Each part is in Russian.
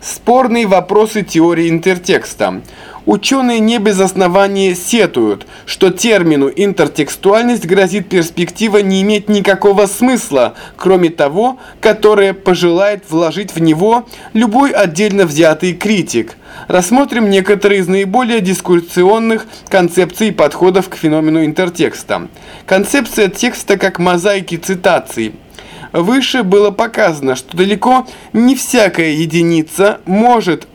Спорные вопросы теории интертекста. Ученые не без основания сетуют, что термину интертекстуальность грозит перспектива не иметь никакого смысла, кроме того, которое пожелает вложить в него любой отдельно взятый критик. Рассмотрим некоторые из наиболее дискуссионных концепций и подходов к феномену интертекста. Концепция текста как мозаики цитаций – Выше было показано, что далеко не всякая единица может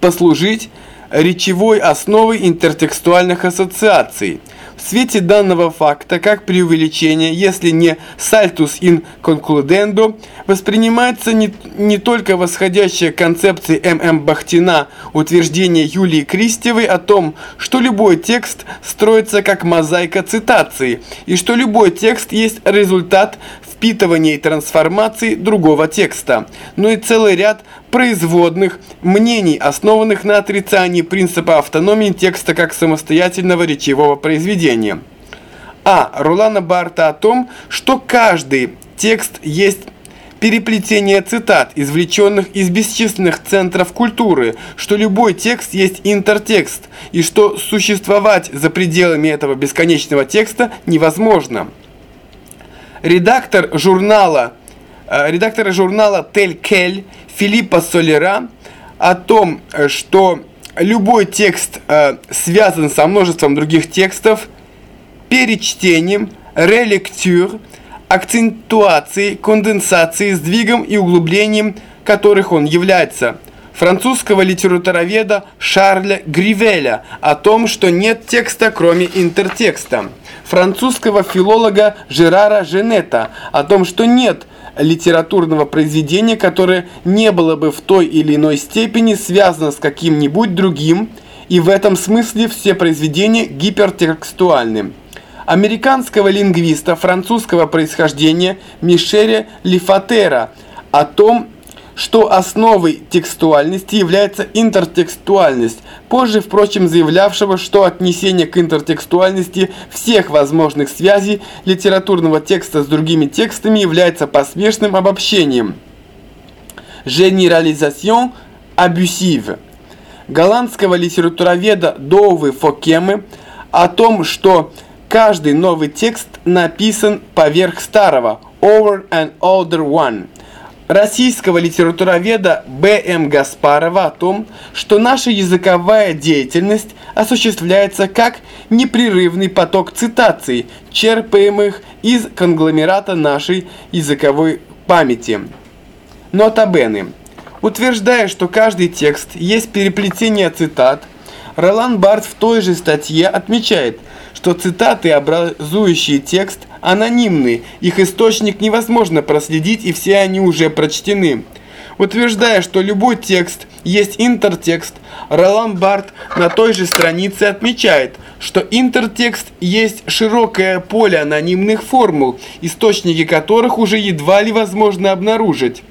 послужить речевой основой интертекстуальных ассоциаций – в свете данного факта, как преувеличение, если не saltus in concludendo, воспринимается не, не только восходящая концепция М.М. Бахтина утверждение Юлии Кристевой о том, что любой текст строится как мозаика цитации, и что любой текст есть результат впитывания и трансформации другого текста, но и целый ряд производных мнений, основанных на отрицании принципа автономии текста как самостоятельного речевого произведения. А. Рулана Барта о том, что каждый текст есть переплетение цитат, извлеченных из бесчисленных центров культуры, что любой текст есть интертекст, и что существовать за пределами этого бесконечного текста невозможно. Редактор журнала, э, редактор журнала Тель Кель Филиппа Солера о том, что любой текст э, связан со множеством других текстов, перечтением, релектюр, акцентуацией, конденсацией, сдвигом и углублением которых он является – французского литературоведа Шарля Гривеля о том, что нет текста, кроме интертекста, французского филолога Жерара Женета о том, что нет литературного произведения, которое не было бы в той или иной степени связано с каким-нибудь другим, и в этом смысле все произведения гипертекстуальны. Американского лингвиста французского происхождения Мишеля Лифатера о том, что основой текстуальности является интертекстуальность, позже, впрочем, заявлявшего, что отнесение к интертекстуальности всех возможных связей литературного текста с другими текстами является посмешным обобщением. Généralisation abusive. Голландского литературоведа Доувы Фокемы о том, что каждый новый текст написан поверх старого, over an older one – российского литературоведа Б.М. Гаспарова о том, что наша языковая деятельность осуществляется как непрерывный поток цитаций, черпаемых из конгломерата нашей языковой памяти. Nota bene. Утверждая, что каждый текст есть переплетение цитат, Ролан Барт в той же статье отмечает, что цитаты, образующие текст, анонимны, их источник невозможно проследить и все они уже прочтены. Утверждая, что любой текст есть интертекст, Ролан Барт на той же странице отмечает, что интертекст есть широкое поле анонимных формул, источники которых уже едва ли возможно обнаружить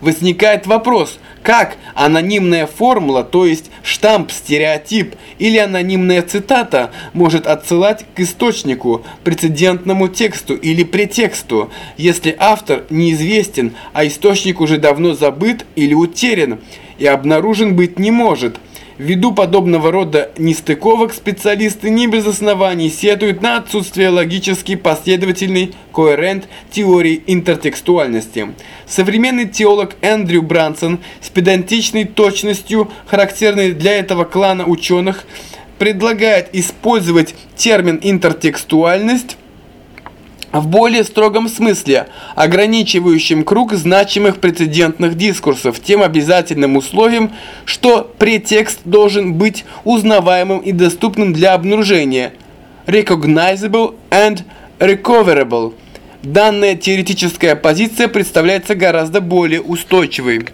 возникает вопрос, как анонимная формула, то есть штамп, стереотип или анонимная цитата может отсылать к источнику, прецедентному тексту или претексту, если автор неизвестен, а источник уже давно забыт или утерян и обнаружен быть не может – Ввиду подобного рода нестыковок специалисты не без оснований сетуют на отсутствие логически последовательной коэрент теории интертекстуальности. Современный теолог Эндрю Брансон с педантичной точностью, характерной для этого клана ученых, предлагает использовать термин интертекстуальность в более строгом смысле, ограничивающем круг значимых прецедентных дискурсов, тем обязательным условием, что претекст должен быть узнаваемым и доступным для обнаружения recognizable and recoverable. Данная теоретическая позиция представляется гораздо более устойчивой.